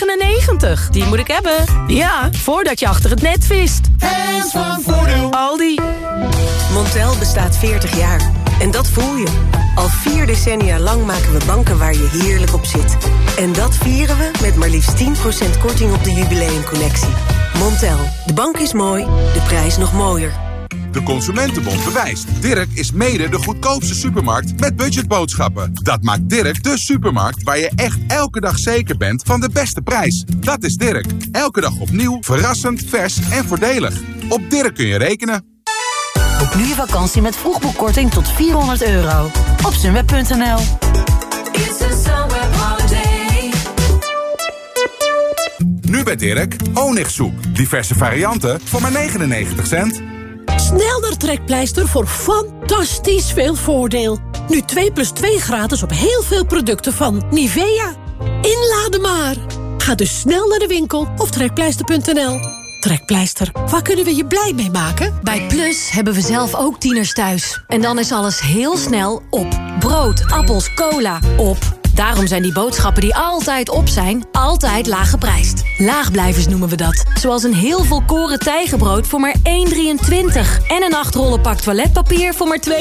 4,99. Die moet ik hebben. Ja, voordat je achter het net vist. Hands van Voordeel. Aldi. Montel bestaat 40 jaar. En dat voel je. Al vier decennia lang maken we banken waar je heerlijk op zit. En dat vieren we met maar liefst 10% korting op de jubileumcollectie. Montel. De bank is mooi, de prijs nog mooier. De Consumentenbond bewijst. Dirk is mede de goedkoopste supermarkt met budgetboodschappen. Dat maakt Dirk de supermarkt waar je echt elke dag zeker bent van de beste prijs. Dat is Dirk. Elke dag opnieuw, verrassend, vers en voordelig. Op Dirk kun je rekenen. Boek nu je vakantie met vroegboekkorting tot 400 euro. Op sunweb.nl Nu bij Dirk, honigsoep. Diverse varianten voor maar 99 cent. Snel naar Trekpleister voor fantastisch veel voordeel. Nu 2 plus 2 gratis op heel veel producten van Nivea. Inladen maar. Ga dus snel naar de winkel of trekpleister.nl. Trekpleister, waar kunnen we je blij mee maken? Bij Plus hebben we zelf ook tieners thuis. En dan is alles heel snel op. Brood, appels, cola, op. Daarom zijn die boodschappen die altijd op zijn, altijd laag geprijsd. Laagblijvers noemen we dat. Zoals een heel volkoren tijgenbrood voor maar 1,23. En een 8 rollen pak toiletpapier voor maar 2,59.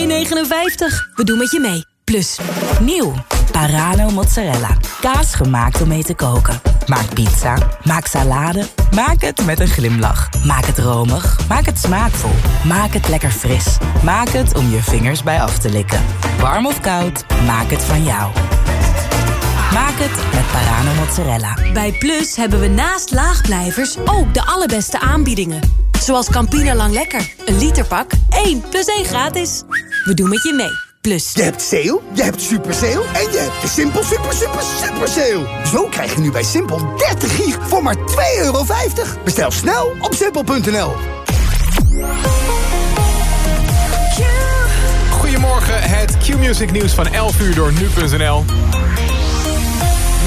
We doen met je mee. Plus. Nieuw. Parano mozzarella. Kaas gemaakt om mee te koken. Maak pizza. Maak salade. Maak het met een glimlach. Maak het romig. Maak het smaakvol. Maak het lekker fris. Maak het om je vingers bij af te likken. Warm of koud, maak het van jou. Maak het met Parano mozzarella. Bij Plus hebben we naast laagblijvers ook de allerbeste aanbiedingen. Zoals Campina Lang Lekker. Een literpak, 1 plus 1 gratis. We doen met je mee. Plus. Je hebt sale, je hebt super sale en je hebt de Simpel super super super sale. Zo krijg je nu bij Simpel 30 gig voor maar 2,50 euro. Bestel snel op simpel.nl. Goedemorgen, het Q-Music nieuws van 11 uur door nu.nl.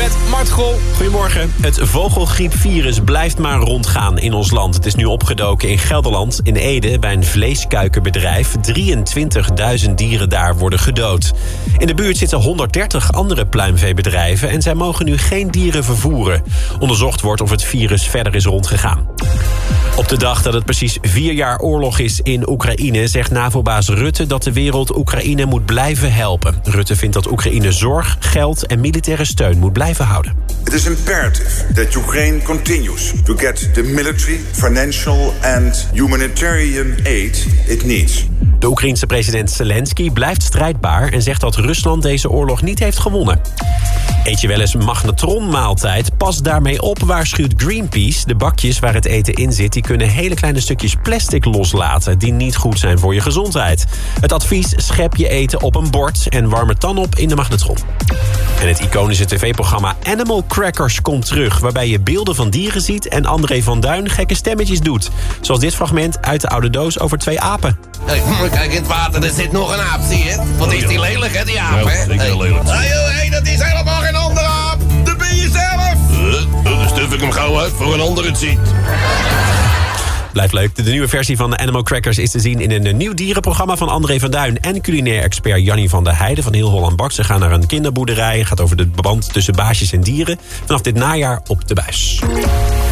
Met Mart Grol. Goedemorgen. Het vogelgriepvirus blijft maar rondgaan in ons land. Het is nu opgedoken in Gelderland, in Ede, bij een vleeskuikenbedrijf. 23.000 dieren daar worden gedood. In de buurt zitten 130 andere pluimveebedrijven... en zij mogen nu geen dieren vervoeren. Onderzocht wordt of het virus verder is rondgegaan. Op de dag dat het precies vier jaar oorlog is in Oekraïne... zegt NAVO-baas Rutte dat de wereld Oekraïne moet blijven helpen. Rutte vindt dat Oekraïne zorg, geld en militaire steun moet blijven houden. It is imperative that Ukraine continues to get the military, financial and humanitarian aid it needs. De Oekraïense president Zelensky blijft strijdbaar... en zegt dat Rusland deze oorlog niet heeft gewonnen. Eet je wel eens magnetronmaaltijd? Pas daarmee op, waarschuwt Greenpeace. De bakjes waar het eten in zit... die kunnen hele kleine stukjes plastic loslaten... die niet goed zijn voor je gezondheid. Het advies, schep je eten op een bord... en warm het dan op in de magnetron. En het iconische tv-programma Animal Crackers komt terug... waarbij je beelden van dieren ziet en André van Duin gekke stemmetjes doet. Zoals dit fragment uit de oude doos over twee apen. Hey, kijk in het water, er zit nog een aap, zie je? Wat is die lelijk, hè, die aap, hè? zeker hey. lelijk. Hey, joh, hey, dat is helemaal geen andere aap! Dat ben je zelf! Uh, dan stuf ik hem gauw uit voor een ander het ziet. Blijft leuk. De nieuwe versie van Animal Crackers is te zien in een nieuw dierenprogramma van André van Duin en culinair expert Jannie van der Heijden van Heel Holland Bak. Ze gaan naar een kinderboerderij. gaat over de band tussen baasjes en dieren. Vanaf dit najaar op de buis.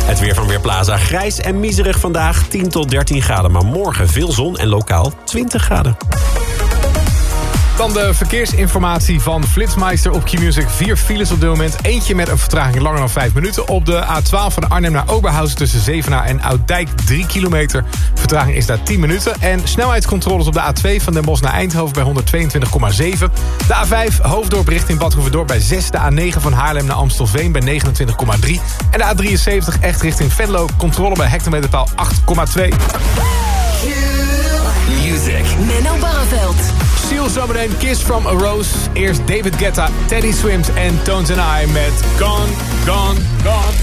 Het weer van Weerplaza. Grijs en miserig vandaag 10 tot 13 graden. Maar morgen veel zon en lokaal 20 graden. Dan de verkeersinformatie van Flitsmeister op Q-Music. Vier files op dit moment. Eentje met een vertraging langer dan 5 minuten. Op de A12 van Arnhem naar Oberhausen tussen Zevenaar en Ouddijk 3 kilometer. Vertraging is daar 10 minuten. En snelheidscontroles op de A2 van Den Bosch naar Eindhoven bij 122,7. De A5 Hoofddorp richting Badhoevedorp bij 6. De A9 van Haarlem naar Amstelveen bij 29,3. En de A73 echt richting Venlo. Controle bij hectometerpaal 8,2. Music. Menno Barreveld. Seal zometeen Kiss from a Rose. Eerst David Guetta, Teddy Swims en Tones and I met Gone, Gone, Gone.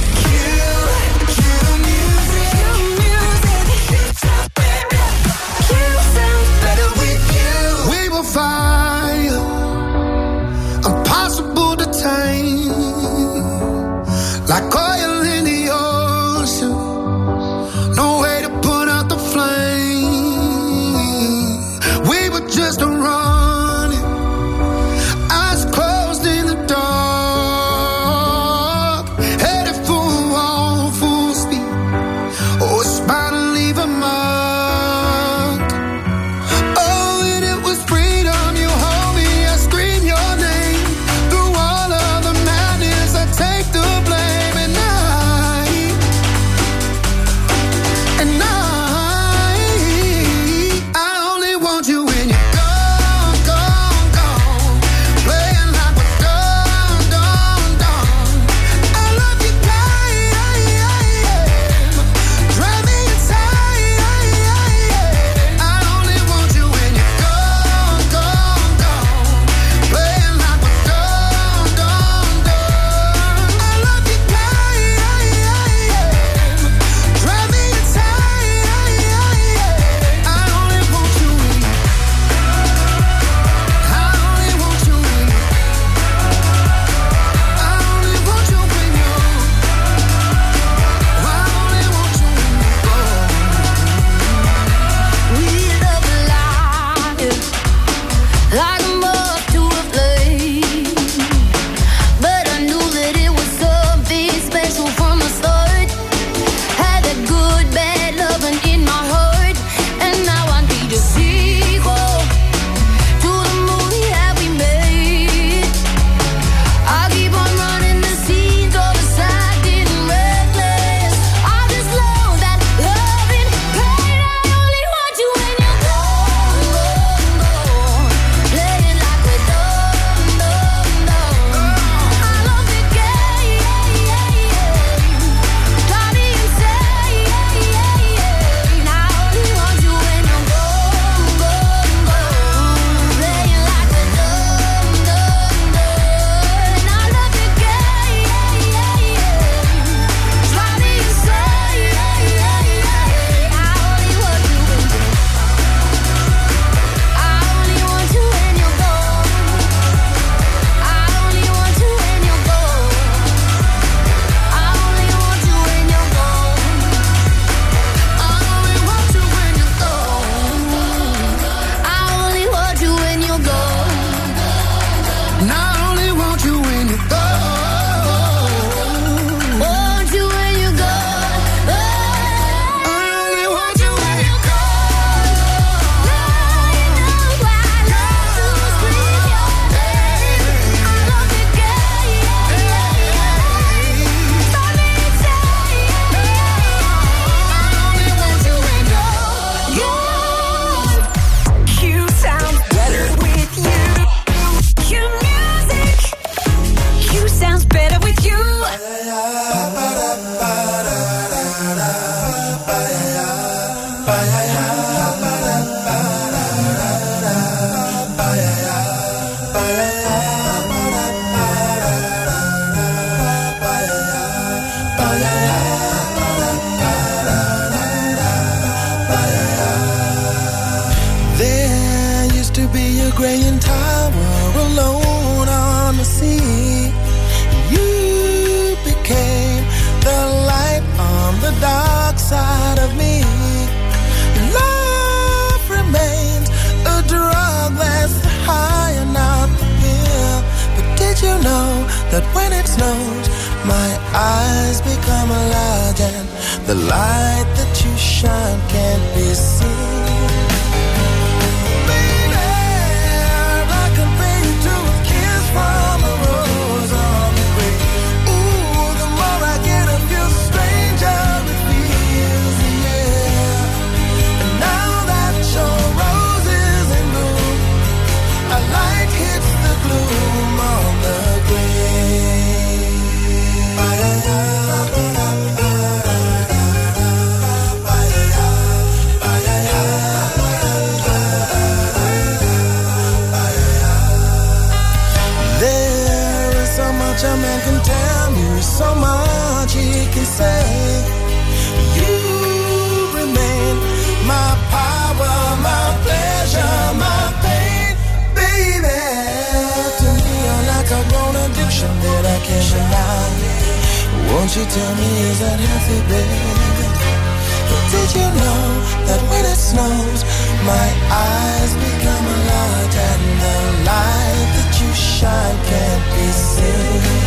We will fire, impossible to tame, like much a man can tell you, so much he can say. You remain my power, my pleasure, my pain, baby. To me, you're like a grown addiction that I can't deny. Won't you tell me is that healthy, baby? Did you know that when it snows, my eyes become large and the light that you shine can't be seen?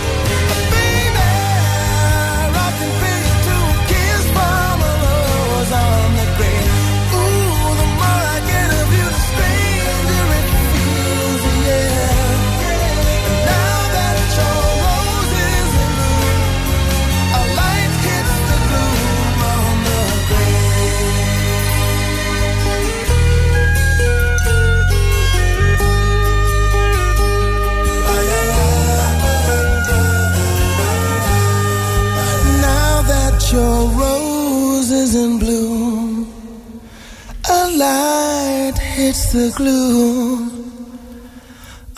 Hits the gloom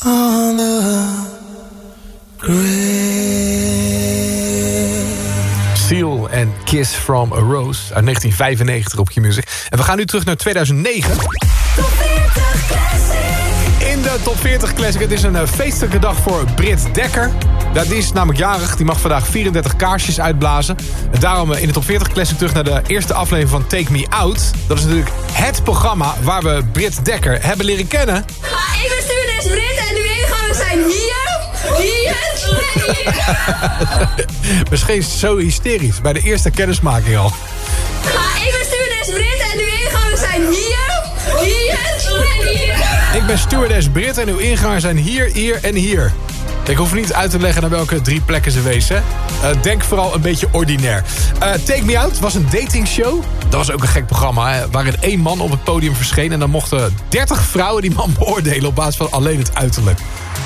on the Seal en Kiss from a Rose uit 1995 op Q-Music. En we gaan nu terug naar 2009. In de Top 40 Classic. Het is een eh, feestelijke dag voor Britt Dekker. Dat is namelijk jarig. Die mag vandaag 34 kaarsjes uitblazen. En daarom eh, in de Top 40 Classic terug naar de eerste aflevering van Take Me Out. Dat is natuurlijk het programma waar we Britt Dekker hebben leren kennen. ik ben stewardess Britt en de ingangen zijn hier, hier en hier. Misschien zo hysterisch bij de eerste kennismaking al. ik ben stewardess Britt en de ingangen zijn hier, hier en hier. Ik ben stewardess Brit en uw ingangen zijn hier, hier en hier. Ik hoef niet uit te leggen naar welke drie plekken ze wezen. Uh, denk vooral een beetje ordinair. Uh, Take Me Out was een datingshow. Dat was ook een gek programma. Hè, waarin één man op het podium verscheen. En dan mochten 30 vrouwen die man beoordelen op basis van alleen het uiterlijk.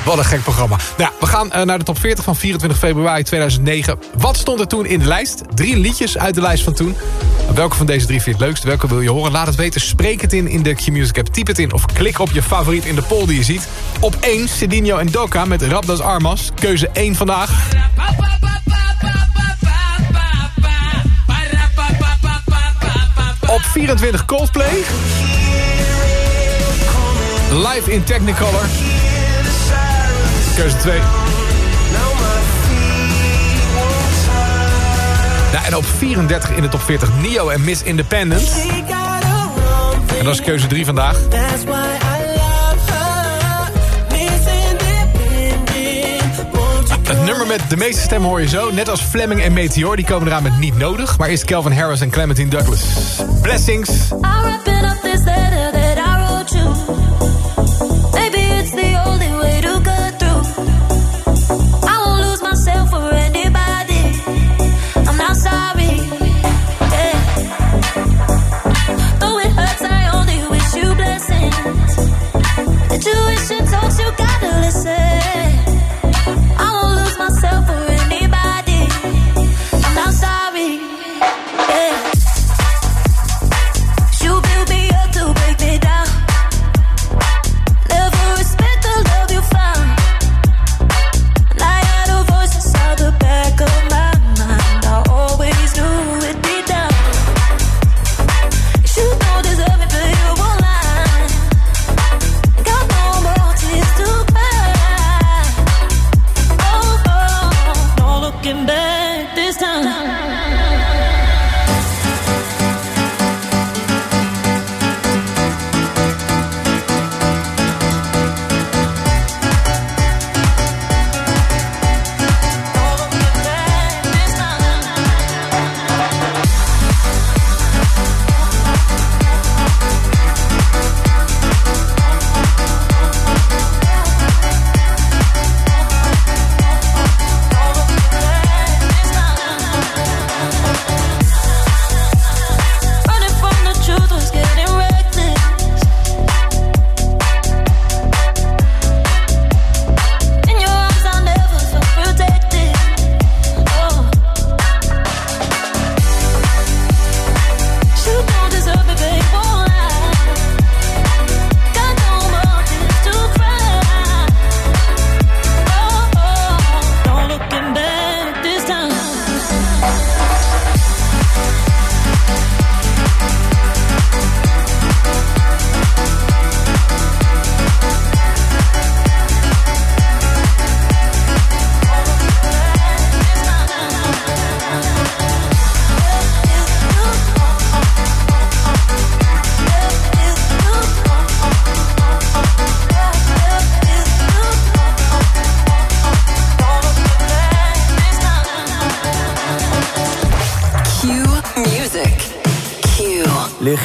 Wat een gek programma. Nou, we gaan eh, naar de top 40 van 24 februari 2009. Wat stond er toen in de lijst? Drie liedjes uit de lijst van toen. Welke van deze drie vind je het leukst? Welke wil je horen? Laat het weten. Spreek het in in de Q-Music app. Typ het in of klik op je favoriet in de poll die je ziet. Op 1 Cedinho en Doka met Rabdas Armas. Keuze 1 vandaag. Op 24 Coldplay. Live in Technicolor. Keuze 2. Nou, en op 34 in de top 40 Neo en Miss Independent. En dat is keuze 3 vandaag. Met de meeste stemmen hoor je zo. Net als Fleming en Meteor, die komen eraan met Niet Nodig. Maar eerst Calvin Harris en Clementine Douglas. Blessings. Intuition looking back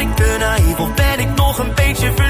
Ben ik te naïef of ben ik nog een beetje verliefd?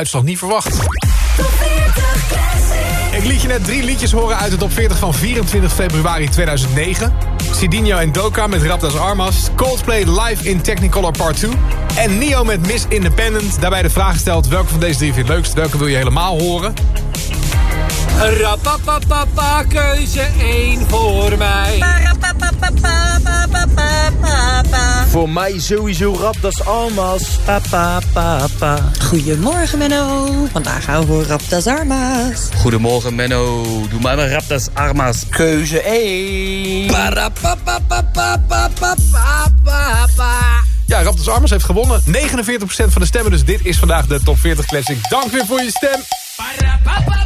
uitslag niet verwacht. Ik liet je net drie liedjes horen uit de top 40 van 24 februari 2009. Sidinho en Doka met Raptas Armas. Coldplay live in Technicolor Part 2. En Nio met Miss Independent. Daarbij de vraag gesteld welke van deze drie vind je het leukst. Welke wil je helemaal horen? Rapapapapa, keuze 1 voor mij. Voor mij sowieso rap, dat is Almas. Pa, pa, pa, pa. Goedemorgen Menno, vandaag gaan we rap, dat is Armas. Goedemorgen Menno, doe maar met rap, dat is Armas. Keuze 1. Pa, pa, pa, pa, pa, pa, pa. Ja, Raptas Armas heeft gewonnen. 49% van de stemmen, dus dit is vandaag de Top 40 Classic. Dank weer voor je stem. Pa, pa.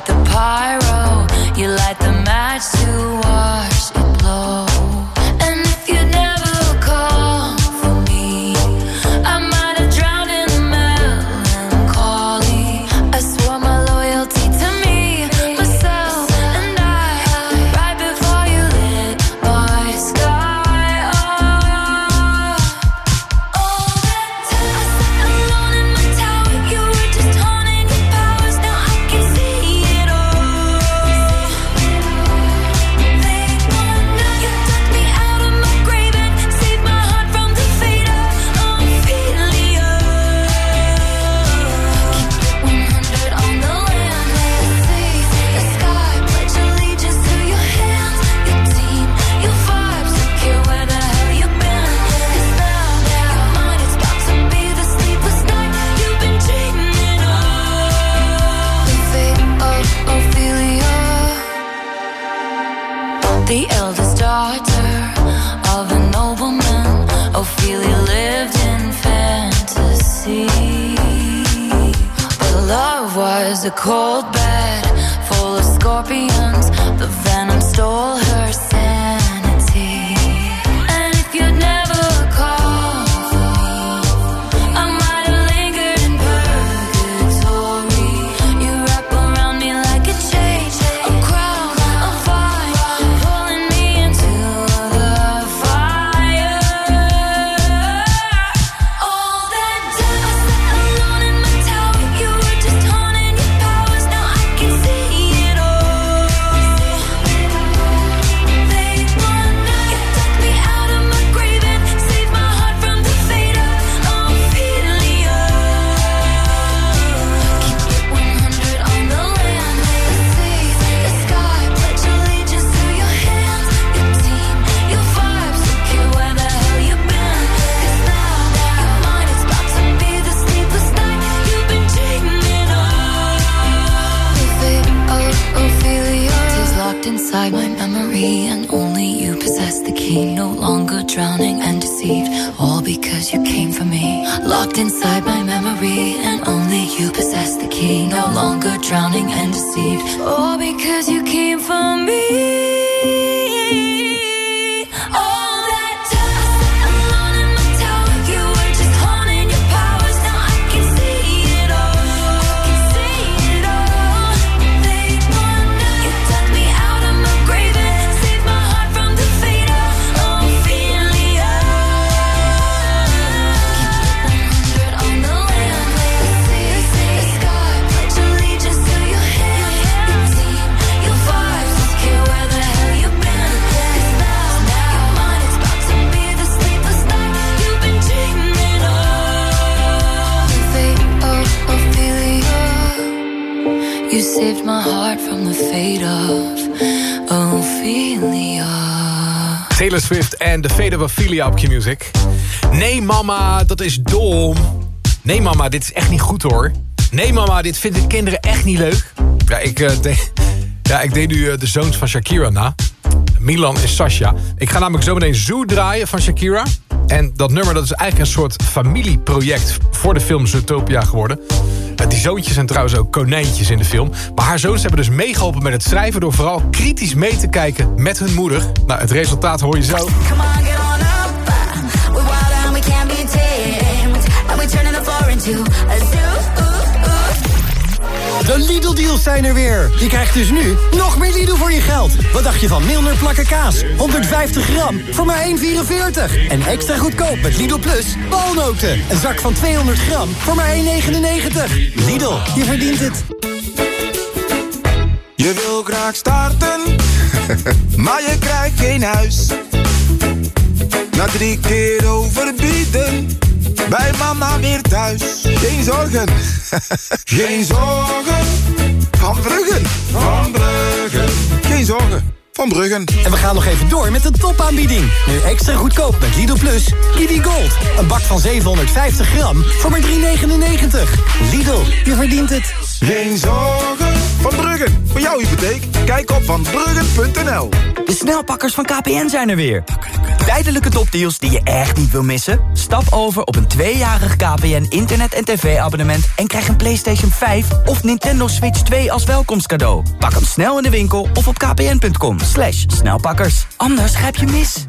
like the pyro, you light deceived. Oh. En Fate of Ophelia op Q-Music. Nee mama, dat is dom. Nee mama, dit is echt niet goed hoor. Nee mama, dit vinden kinderen echt niet leuk. Ja, ik, deed, ja, ik deed nu eh, de zoons van Shakira na. Milan en Sasha. Ik ga namelijk zo meteen Zoo draaien van Shakira. En dat nummer dat is eigenlijk een soort familieproject... voor de film Zootopia geworden. Die zoontjes zijn trouwens ook konijntjes in de film. Maar haar zoons hebben dus meegeholpen met het schrijven... door vooral kritisch mee te kijken met hun moeder. Nou, het resultaat hoor je zo. De Lidl-deals zijn er weer. Je krijgt dus nu nog meer Lidl voor je geld. Wat dacht je van Milner plakken kaas? 150 gram voor maar 1,44. En extra goedkoop met Lidl Plus walnoten. Een zak van 200 gram voor maar 1,99. Lidl, je verdient het. Je wil graag starten, maar je krijgt geen huis. Na drie keer overbieden, bij mama weer thuis. Geen zorgen, geen zorgen. Van Bruggen, van Bruggen. Geen zorgen, van Bruggen. En we gaan nog even door met de topaanbieding. Nu extra goedkoop met Lidl Plus. Kiwi Gold. Een bak van 750 gram voor maar 3,99. Lidl, je verdient het. Geen zorgen, van Bruggen. Voor jouw hypotheek, kijk op vanbruggen.nl. De snelpakkers van KPN zijn er weer. Tijdelijke topdeals die je echt niet wil missen? Stap over op een tweejarig KPN internet- en tv-abonnement... en krijg een PlayStation 5 of Nintendo Switch 2 als welkomstcadeau. Pak hem snel in de winkel of op kpn.com. Slash snelpakkers. Anders grijp je mis.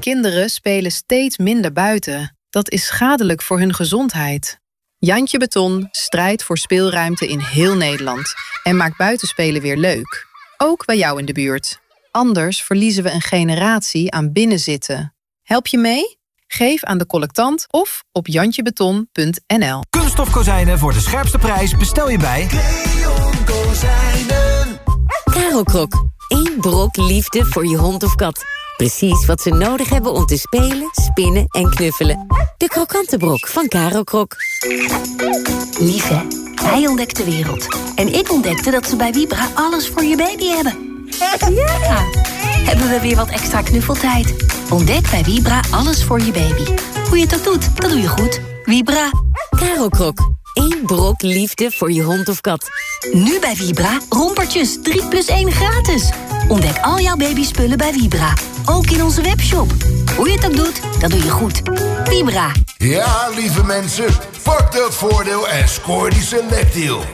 Kinderen spelen steeds minder buiten. Dat is schadelijk voor hun gezondheid. Jantje Beton strijdt voor speelruimte in heel Nederland en maakt buitenspelen weer leuk. Ook bij jou in de buurt. Anders verliezen we een generatie aan binnenzitten. Help je mee? Geef aan de collectant of op jantjebeton.nl. Kunststof kozijnen voor de scherpste prijs bestel je bij... Krok. Eén brok liefde voor je hond of kat. Precies wat ze nodig hebben om te spelen, spinnen en knuffelen. De krokante brok van Karel Krok. Lieve, hij ontdekt de wereld. En ik ontdekte dat ze bij Vibra alles voor je baby hebben. Ja! Hebben we weer wat extra knuffeltijd. Ontdek bij Vibra alles voor je baby. Hoe je het ook doet, dat doe je goed. Vibra. Karel Eén brok liefde voor je hond of kat. Nu bij Vibra, rompertjes 3 plus 1 gratis. Ontdek al jouw babyspullen bij Vibra. Ook in onze webshop. Hoe je het ook doet, dat doe je goed. Vibra. Ja, lieve mensen, pak dat voordeel en scoor die selectdeal.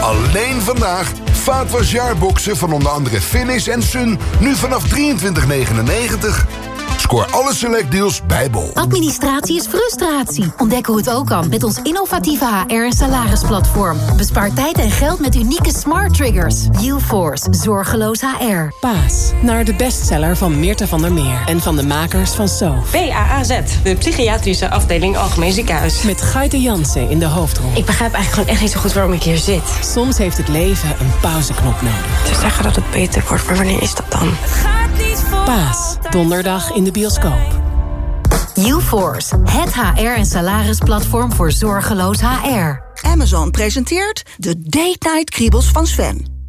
Alleen vandaag vaatwasjaarboxen van onder andere Finish en Sun... nu vanaf 23,99. Scoor alle selectdeals bij Bol. Administratie is frustratie. Ontdek hoe het ook kan met ons innovatieve HR- en salarisplatform. Bespaar tijd en geld met unieke smart triggers. UForce, zorgeloos HR. Paas, naar de bestseller van Meerte van der Meer... en van de makers van So. PAAZ, de psychiatrische afdeling Algemeen Ziekenhuis. Met Gaite Jansen in de hoofdrol. Ik begrijp eigenlijk gewoon echt niet zo goed waarom ik hier zit. Soms heeft het leven een pauzeknop nodig. Ze zeggen dat het beter wordt, maar wanneer is dat dan? Paas, donderdag in de bioscoop. UForce, het HR- en salarisplatform voor zorgeloos HR. Amazon presenteert de Date Night Kriebels van Sven.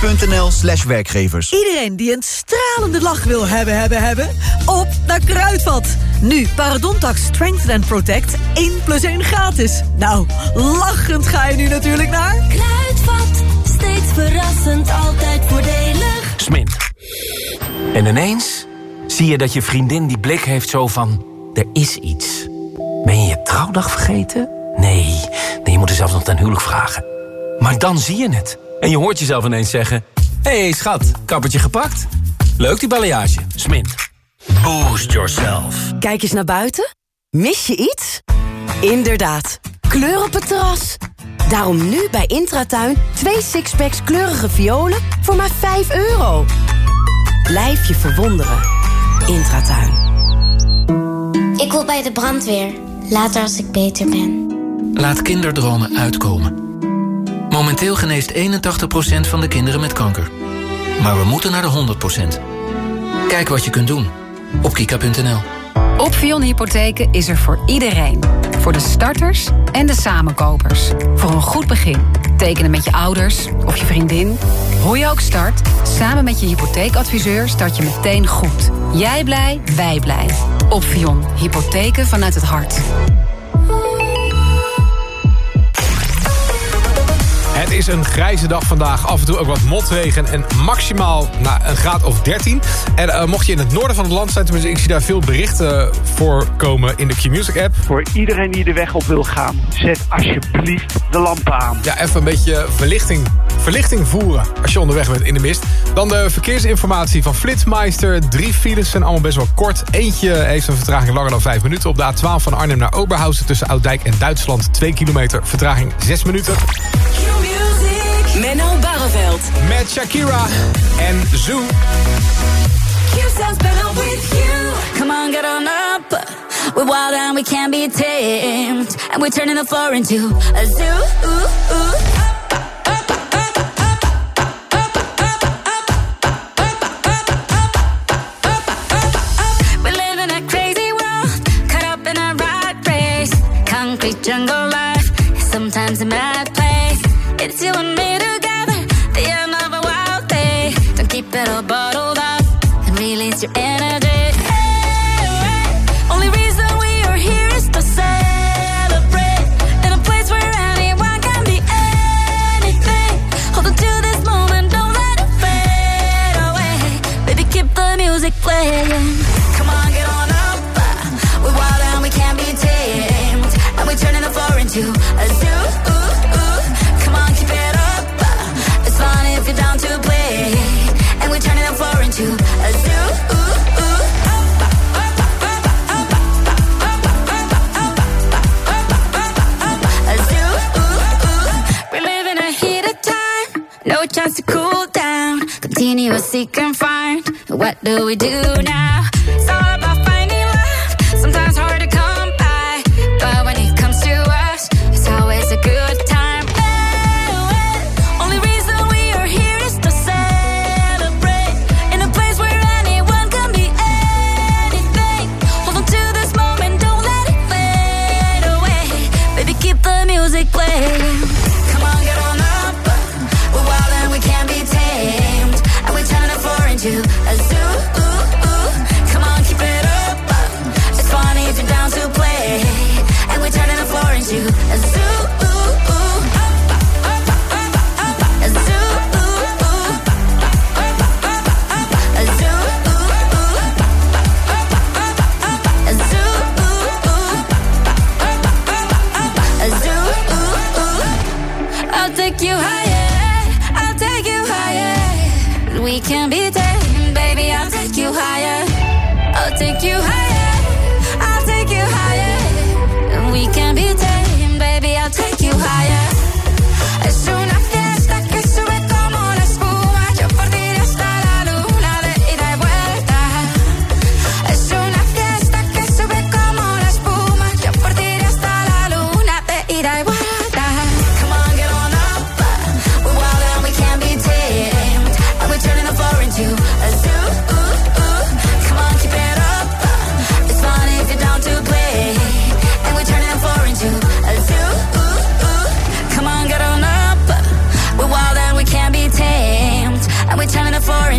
tempoteam.nl slash werkgevers. Iedereen die een stralende lach wil hebben, hebben, hebben, op naar Kruidvat. Nu Parodontax Strength and Protect 1 plus 1 gratis. Nou, lachend ga je nu natuurlijk naar... Kruidvat, steeds verrassend, altijd voordelig. Smint. En ineens zie je dat je vriendin die blik heeft zo van... er is iets. Ben je je trouwdag vergeten? Nee, nee je moet er zelfs nog ten huwelijk vragen. Maar dan zie je het. En je hoort jezelf ineens zeggen... Hé hey, schat, kappertje gepakt? Leuk die balayage. Smint. Boost yourself. Kijk eens naar buiten. Mis je iets? Inderdaad, kleur op het terras. Daarom nu bij Intratuin twee sixpacks kleurige violen voor maar 5 euro. Blijf je verwonderen. Intratuin. Ik wil bij de brandweer. Later als ik beter ben. Laat kinderdromen uitkomen. Momenteel geneest 81% van de kinderen met kanker. Maar we moeten naar de 100%. Kijk wat je kunt doen op kika.nl. Opvion Hypotheken is er voor iedereen. Voor de starters en de samenkopers. Voor een goed begin. Tekenen met je ouders of je vriendin. Hoe je ook start, samen met je hypotheekadviseur start je meteen goed. Jij blij, wij blij. Opvion Hypotheken vanuit het hart. Is een grijze dag vandaag. Af en toe ook wat motregen en maximaal nou, een graad of 13. En uh, mocht je in het noorden van het land zijn... tenminste, ik zie daar veel berichten voor komen in de Q-Music app. Voor iedereen die de weg op wil gaan, zet alsjeblieft de lampen aan. Ja, even een beetje verlichting, verlichting voeren als je onderweg bent in de mist. Dan de verkeersinformatie van Flitsmeister. Drie files zijn allemaal best wel kort. Eentje heeft een vertraging langer dan 5 minuten. Op de A12 van Arnhem naar Oberhausen tussen Ouddijk en Duitsland. 2 kilometer, vertraging 6 minuten. Menno Barreveld. Met Shakira en Zoo. Better with you. Come on, get on up. We're wild and we can't be tamed. And we're turning the floor into a zoo. Ooh, ooh. We chance to cool down. Continue seek and find. What do we do now?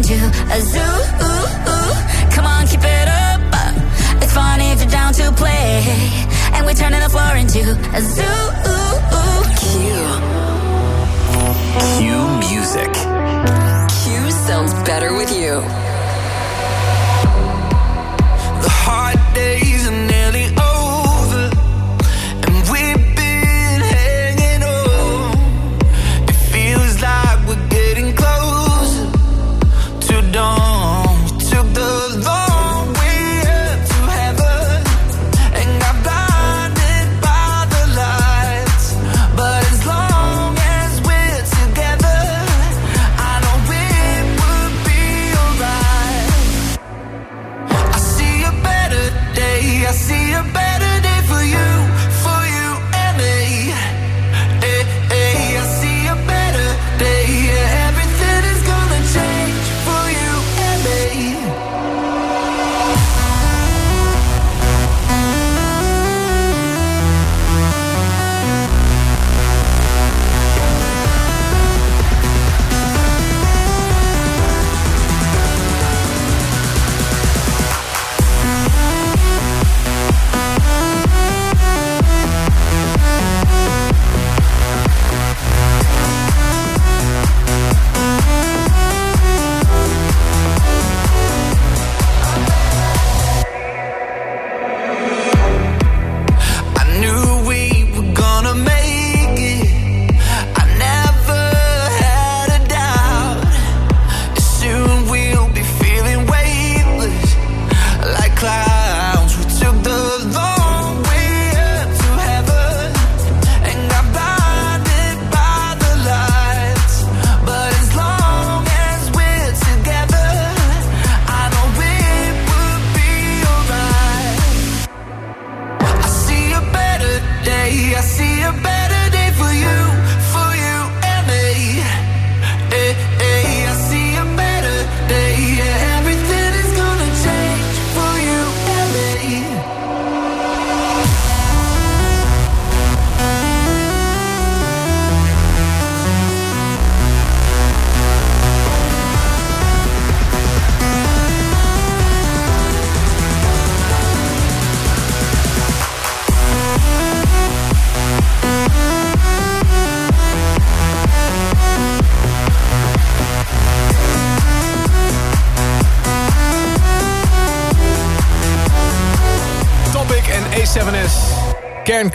you a zoo. Come on, keep it up. It's fun if you're down to play. And we're turning the floor into a zoo. Q. Q music. Q sounds better with you. The hard days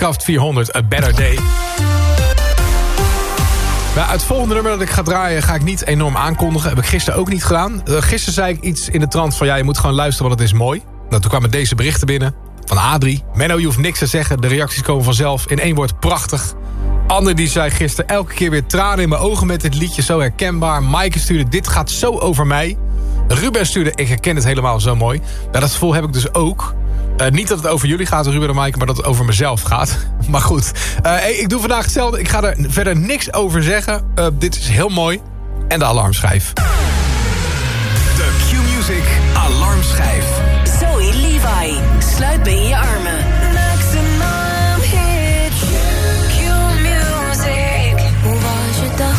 Minecraft 400, A Better Day. Nou, het volgende nummer dat ik ga draaien ga ik niet enorm aankondigen. Heb ik gisteren ook niet gedaan. Eh, gisteren zei ik iets in de trant van... ja, je moet gewoon luisteren, want het is mooi. Nou, toen kwamen deze berichten binnen van Adrie. Menno, je hoeft niks te zeggen. De reacties komen vanzelf. In één woord prachtig. Ander die zei gisteren elke keer weer tranen in mijn ogen met dit liedje. Zo herkenbaar. Maaike stuurde dit gaat zo over mij. Ruben stuurde ik herken het helemaal zo mooi. Nou, dat gevoel heb ik dus ook. Eh, niet dat het over jullie gaat, Ruben en Maaike, maar dat het over mezelf gaat. Maar goed, eh, ik doe vandaag hetzelfde. Ik ga er verder niks over zeggen. Eh, dit is heel mooi. En de alarmschijf. De Q-Music alarmschijf. Zoe Levi, sluit bij je armen. Maximum hit. Q-Music. Hoe was je dag?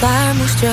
Waar moest je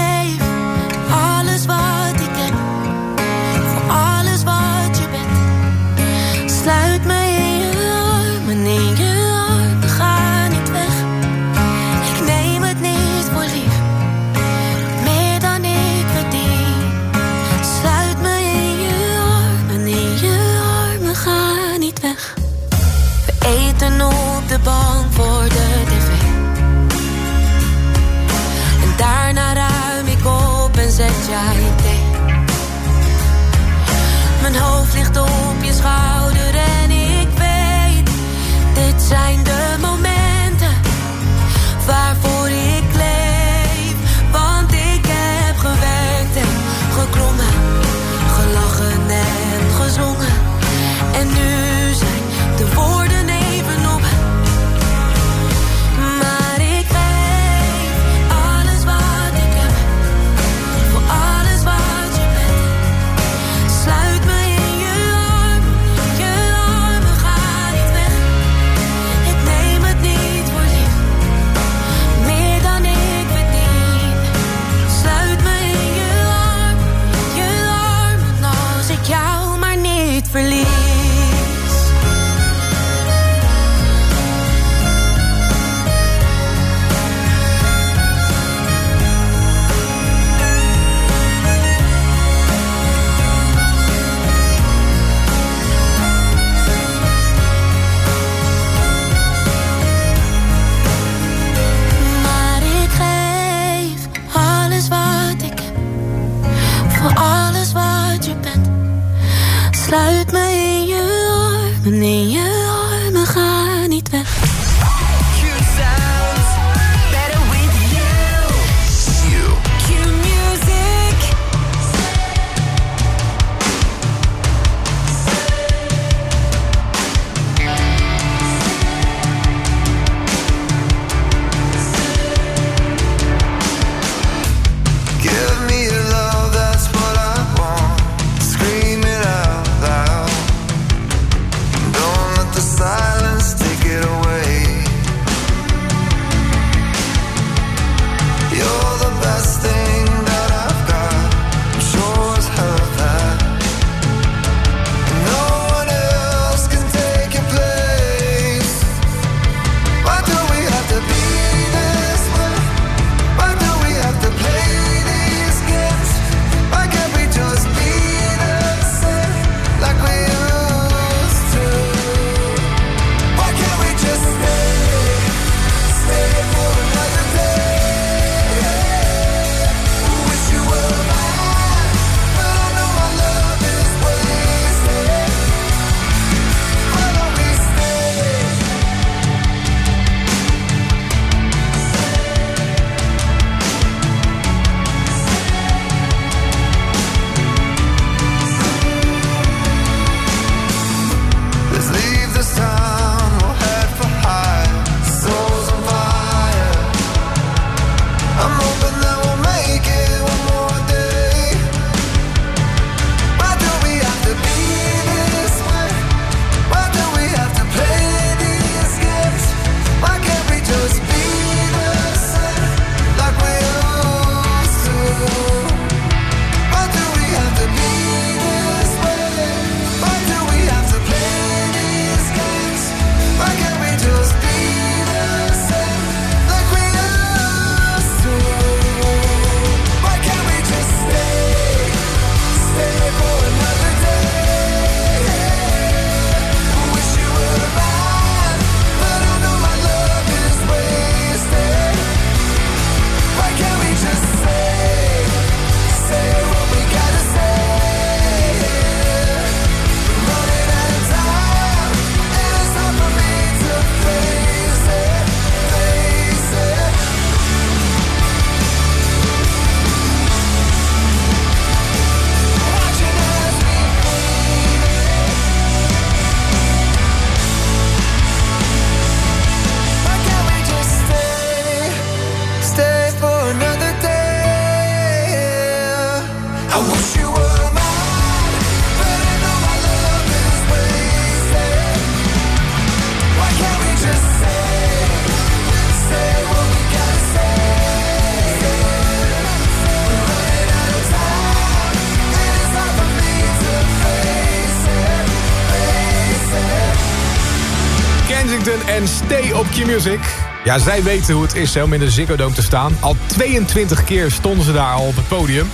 En Stay op Q-Music. Ja, zij weten hoe het is om in de Ziggo Dome te staan. Al 22 keer stonden ze daar al op het podium.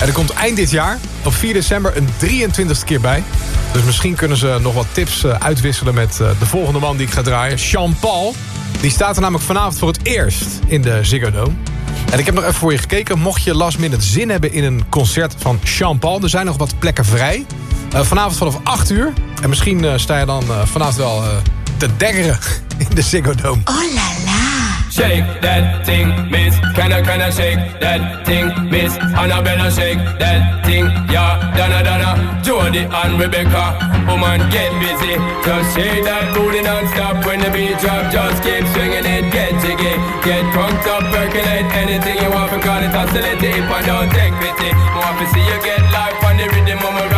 En er komt eind dit jaar, op 4 december, een 23ste keer bij. Dus misschien kunnen ze nog wat tips eh, uitwisselen met eh, de volgende man die ik ga draaien. Sean Paul. Die staat er namelijk vanavond voor het eerst in de Ziggo Dome. En ik heb nog even voor je gekeken. Mocht je last minute zin hebben in een concert van Sean Paul... er zijn nog wat plekken vrij. Uh, vanavond vanaf 8 uur. En misschien sta je dan vanavond wel te deggeren in de Ziggo Dome. Oh la la. Shake that thing, miss. Can I, can I shake that thing, miss? Annabella shake that thing, yeah. Donna, Donna, Jody and Rebecca. Woman, get busy. Just shake that booty non-stop when the beat drop. Just keep swinging it, get jiggy. Get drunk up, percolate anything you want. Call it oscillate if I don't take pity. More to see you get life on the rhythm of my ride. And my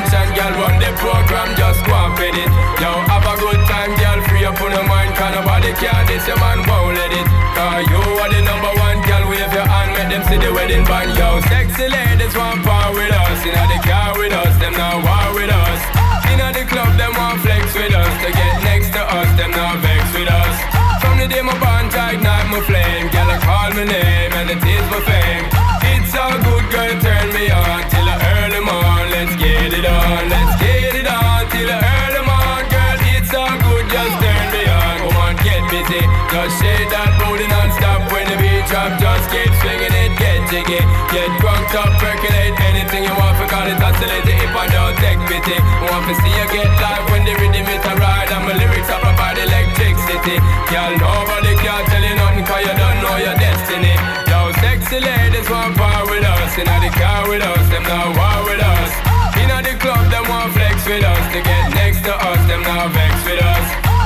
the Girl, run the program, just go and fit it Yo, have a good time, girl, free up on your mind Cause nobody can, this your man won't let it Cause you are the number one girl, wave your hand, make them see the wedding band, yo. Sexy ladies want power with us, inna the car with us, them now war with us. Inna the club, them want flex with us, to get next to us, them now vex with us. From the day my bond to ignite my flame, girl, I call my name and it is my fame. It's a good girl, turn just shake that booty non-stop when the beat drop. Just keep swinging it, get jiggy, get drunk up, percolate anything you want. For call it oscillate if I don't take pity. I want to see you get live when the rhythm is a ride and my lyrics are about electricity. Girl, nobody can tell you nothing 'cause you don't know your destiny. Yo, sexy ladies want power with us, inna the car with us, them now war with us. Inna the club, them want flex with us to get next to us, them now vex with us.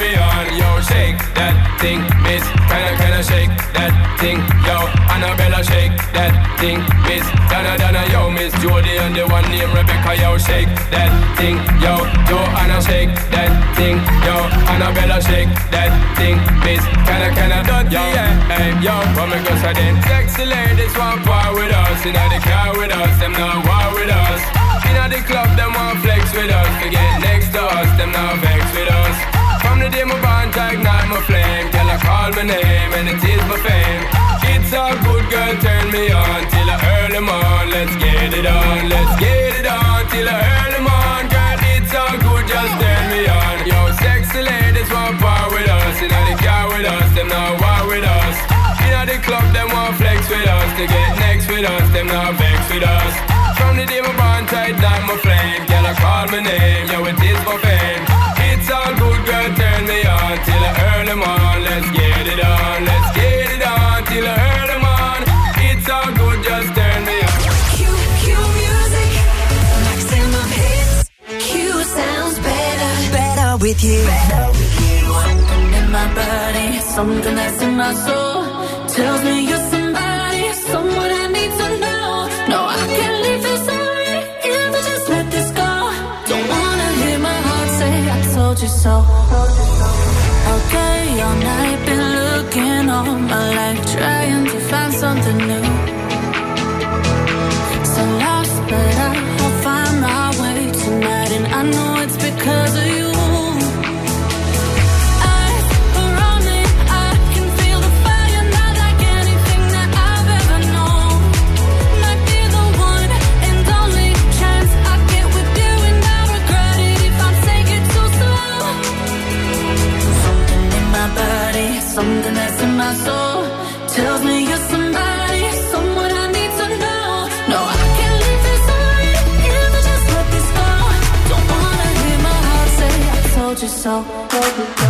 me on. Yo, shake that thing, miss. Kinda, kinda shake that thing, yo. Annabella, shake that thing, miss. Donna, Donna, yo, miss Jody and the one named Rebecca, yo, shake that thing, yo. Joanna, shake that thing, yo. Annabella, shake that thing, miss. Kinda, kinda, dirty, yo, yeah. Hey, yo, what me go say then? Sexy ladies want power with us, inna the car with us, them not war with us. Inna the club, them want flex with us. To get next to us, them now vex with us. From the day my bond ignite my flame, girl I call my name and it is my fame. It's all good, girl, turn me on till I earn them on. Let's get it on, let's get it on till I earn them on, girl. It's all good, just turn me on. Yo, sexy ladies want power with us, inna the car with us, them now war with us. Inna the club, them want flex with us to get next with us, them now vex with us. From the day my bond tight like my flame, girl I call my name, yo it is with you. Something in my body, something that's in my soul tells me you're somebody, someone I need to know. No, I can't leave this already if I just let this go. Don't wanna hear my heart say I told you so. Okay, all night been looking all my life, trying to find something new. So lost, but I'll find my way tonight, and I know it's because of you. so, baby,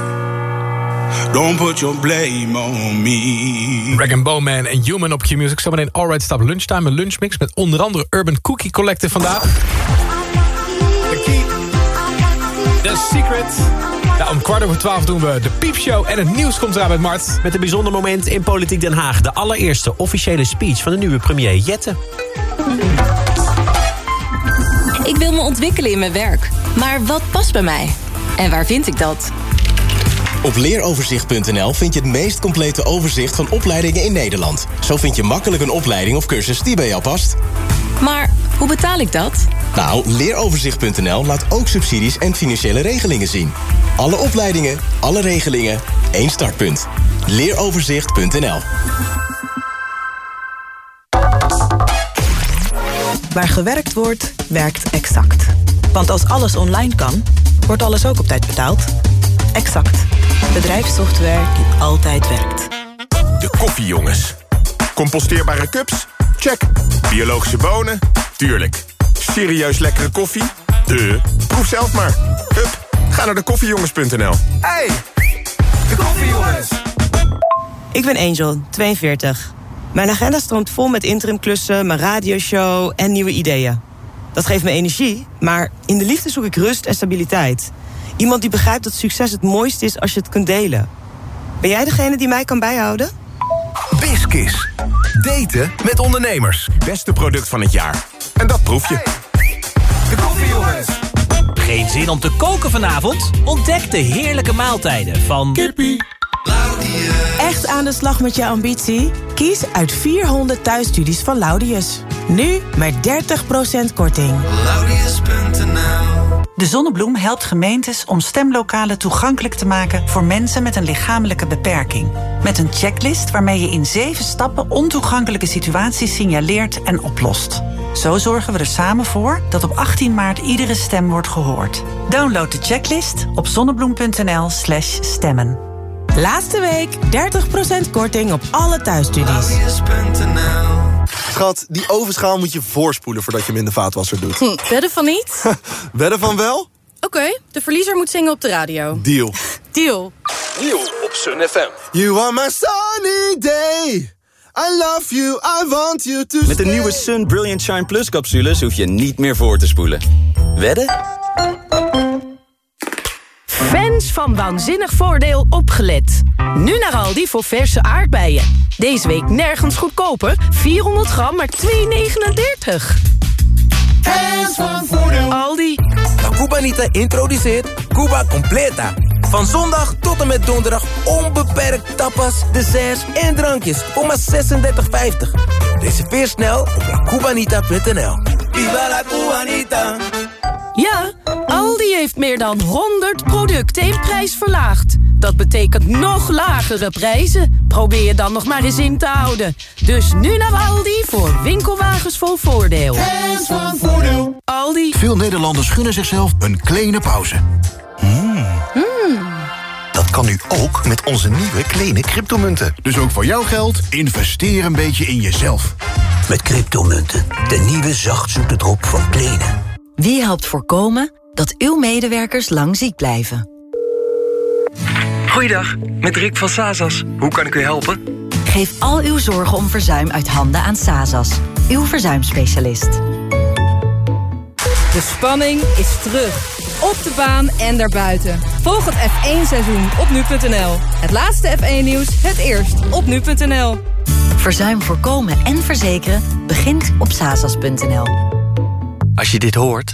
Don't put your blame on me. Rag Bowman en Human op Q-Music. Zometeen Alright Stop Lunchtime, een lunchmix... met onder andere Urban Cookie Collective vandaag. The Key. The Secret. Ja, om kwart over twaalf doen we de piepshow en het nieuws komt eraan met Mart. Met een bijzonder moment in Politiek Den Haag. De allereerste officiële speech van de nieuwe premier Jette. Ik wil me ontwikkelen in mijn werk. Maar wat past bij mij? En waar vind ik dat? Op leeroverzicht.nl vind je het meest complete overzicht van opleidingen in Nederland. Zo vind je makkelijk een opleiding of cursus die bij jou past. Maar hoe betaal ik dat? Nou, leeroverzicht.nl laat ook subsidies en financiële regelingen zien. Alle opleidingen, alle regelingen, één startpunt. Leeroverzicht.nl Waar gewerkt wordt, werkt Exact. Want als alles online kan, wordt alles ook op tijd betaald. Exact. Bedrijfssoftware die altijd werkt. De koffiejongens. Composteerbare cups? Check. Biologische bonen? Tuurlijk. Serieus lekkere koffie? De. Proef zelf maar. Hup, ga naar de koffiejongens.nl. Hey, de koffiejongens. Ik ben Angel, 42. Mijn agenda stroomt vol met interimklussen, mijn radioshow en nieuwe ideeën. Dat geeft me energie, maar in de liefde zoek ik rust en stabiliteit. Iemand die begrijpt dat succes het mooiste is als je het kunt delen. Ben jij degene die mij kan bijhouden? Biskis. Daten met ondernemers. Beste product van het jaar. En dat proef je. De koffiejongens. Geen zin om te koken vanavond? Ontdek de heerlijke maaltijden van... Kippie. Echt aan de slag met je ambitie? Kies uit 400 thuisstudies van Laudius. Nu met 30% korting. Laudius.nl De Zonnebloem helpt gemeentes om stemlokalen toegankelijk te maken... voor mensen met een lichamelijke beperking. Met een checklist waarmee je in zeven stappen... ontoegankelijke situaties signaleert en oplost. Zo zorgen we er samen voor dat op 18 maart iedere stem wordt gehoord. Download de checklist op zonnebloem.nl slash stemmen. Laatste week 30% korting op alle thuisstudies. Schat, die ovenschaal moet je voorspoelen voordat je hem in de vaatwasser doet. Hm, wedden van niet? Wedden van wel? Oké, de verliezer moet zingen op de radio. Deal. Deal. Deal op Sun FM. You are my sunny day. I love you, I want you to Met de nieuwe Sun Brilliant Shine Plus capsules hoef je niet meer voor te spoelen. Wedden? Fans van Waanzinnig Voordeel opgelet. Nu naar Aldi voor verse aardbeien. Deze week nergens goedkoper. 400 gram, maar 2,39. Fans van Voordeel. Aldi. La Cubanita introduceert Cuba Completa. Van zondag tot en met donderdag onbeperkt tapas, desserts en drankjes voor maar 36,50. Reserveer snel op lacubanita.nl. Viva la Cubanita! Ja, Aldi heeft meer dan 100 producten in prijs verlaagd. Dat betekent nog lagere prijzen. Probeer je dan nog maar eens in te houden. Dus nu naar Aldi voor winkelwagens vol voordeel. Fans van Voordeel. Aldi. Veel Nederlanders gunnen zichzelf een kleine pauze. Mm. Dat kan nu ook met onze nieuwe kleine cryptomunten. Dus ook voor jouw geld, investeer een beetje in jezelf. Met cryptomunten, de nieuwe zachtzoete drop van Kleene. Wie helpt voorkomen dat uw medewerkers lang ziek blijven? Goeiedag, met Rick van Sazas. Hoe kan ik u helpen? Geef al uw zorgen om verzuim uit handen aan Sazas. Uw verzuimspecialist. De spanning is terug. Op de baan en daarbuiten. Volg het F1-seizoen op nu.nl. Het laatste F1-nieuws, het eerst op nu.nl. Verzuim voorkomen en verzekeren begint op sazas.nl. Als je dit hoort,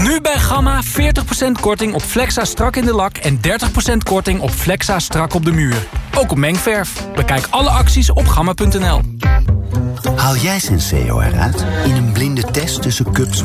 Nu bij Gamma 40% korting op Flexa strak in de lak... en 30% korting op Flexa strak op de muur. Ook op mengverf. Bekijk alle acties op gamma.nl. Haal jij Senseo eruit in een blinde test tussen cups